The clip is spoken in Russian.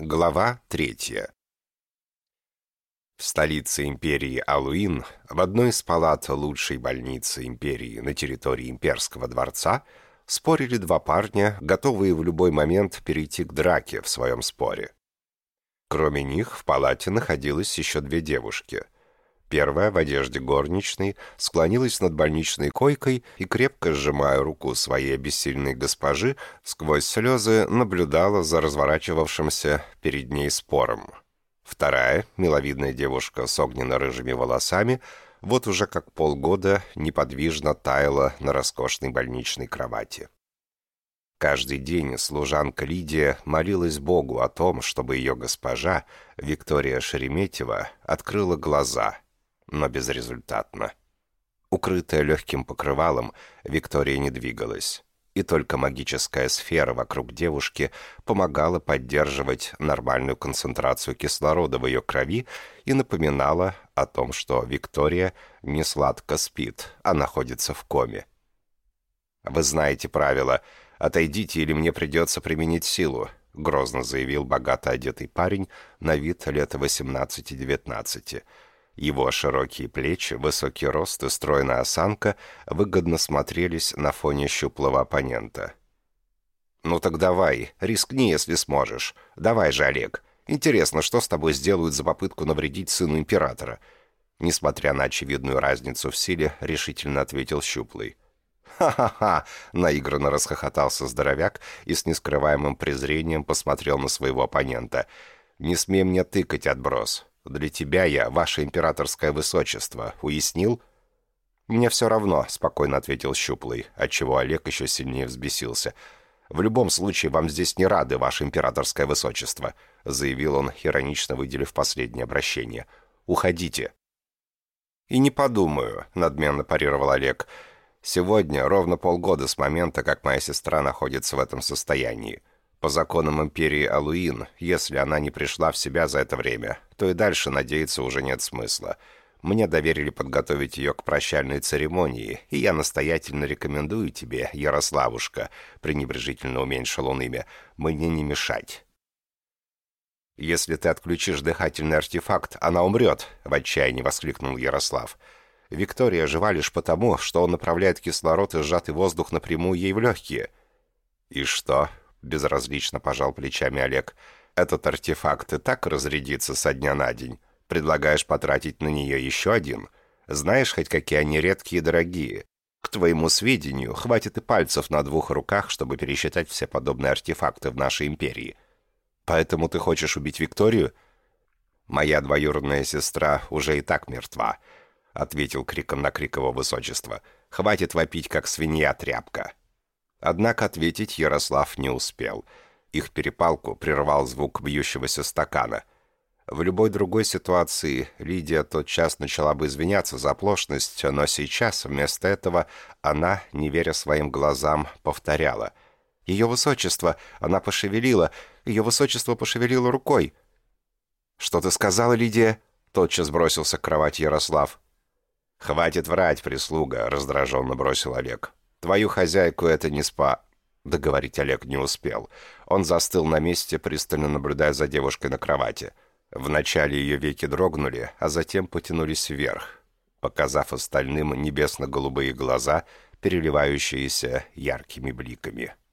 Глава третья. В столице империи Алуин, в одной из палат лучшей больницы империи на территории имперского дворца, спорили два парня, готовые в любой момент перейти к драке в своем споре. Кроме них в палате находилось еще две девушки. Первая в одежде горничной склонилась над больничной койкой и, крепко сжимая руку своей обессильной госпожи, сквозь слезы наблюдала за разворачивавшимся перед ней спором. Вторая, миловидная девушка с огненно-рыжими волосами, вот уже как полгода неподвижно таяла на роскошной больничной кровати. Каждый день служанка Лидия молилась Богу о том, чтобы ее госпожа, Виктория Шереметьева, открыла глаза, но безрезультатно. Укрытая легким покрывалом, Виктория не двигалась и только магическая сфера вокруг девушки помогала поддерживать нормальную концентрацию кислорода в ее крови и напоминала о том, что Виктория не сладко спит, а находится в коме. «Вы знаете правила. Отойдите, или мне придется применить силу», — грозно заявил богато одетый парень на вид лет 18-19. Его широкие плечи, высокий рост и стройная осанка выгодно смотрелись на фоне щуплого оппонента. «Ну так давай, рискни, если сможешь. Давай же, Олег. Интересно, что с тобой сделают за попытку навредить сыну императора?» Несмотря на очевидную разницу в силе, решительно ответил Щуплый. «Ха-ха-ха!» — наигранно расхохотался здоровяк и с нескрываемым презрением посмотрел на своего оппонента. «Не смей мне тыкать, отброс. Для тебя я, ваше императорское высочество. Уяснил?» «Мне все равно», — спокойно ответил Щуплый, отчего Олег еще сильнее взбесился. «В любом случае, вам здесь не рады, ваше императорское высочество», — заявил он, иронично выделив последнее обращение. «Уходите». «И не подумаю», — надменно парировал Олег. «Сегодня ровно полгода с момента, как моя сестра находится в этом состоянии. По законам империи Алуин, если она не пришла в себя за это время, то и дальше надеяться уже нет смысла. Мне доверили подготовить ее к прощальной церемонии, и я настоятельно рекомендую тебе, Ярославушка, пренебрежительно уменьшил он имя, мне не мешать. «Если ты отключишь дыхательный артефакт, она умрет», — в отчаянии воскликнул Ярослав. «Виктория жива лишь потому, что он направляет кислород и сжатый воздух напрямую ей в легкие». «И что?» — безразлично пожал плечами Олег. «Этот артефакт и так разрядится со дня на день. Предлагаешь потратить на нее еще один? Знаешь хоть, какие они редкие и дорогие? К твоему сведению, хватит и пальцев на двух руках, чтобы пересчитать все подобные артефакты в нашей империи. Поэтому ты хочешь убить Викторию?» «Моя двоюродная сестра уже и так мертва», — ответил криком на крик его высочества. «Хватит вопить, как свинья-тряпка». Однако ответить Ярослав не успел. Их перепалку прервал звук бьющегося стакана. В любой другой ситуации Лидия тотчас начала бы извиняться за оплошность, но сейчас вместо этого она, не веря своим глазам, повторяла. «Ее высочество!» Она пошевелила. Ее высочество пошевелило рукой. «Что ты сказала, Лидия?» Тотчас бросился к кровати Ярослав. «Хватит врать, прислуга!» — раздраженно бросил Олег. Твою хозяйку это не спа...» Договорить Олег не успел. Он застыл на месте, пристально наблюдая за девушкой на кровати. Вначале ее веки дрогнули, а затем потянулись вверх, показав остальным небесно-голубые глаза, переливающиеся яркими бликами.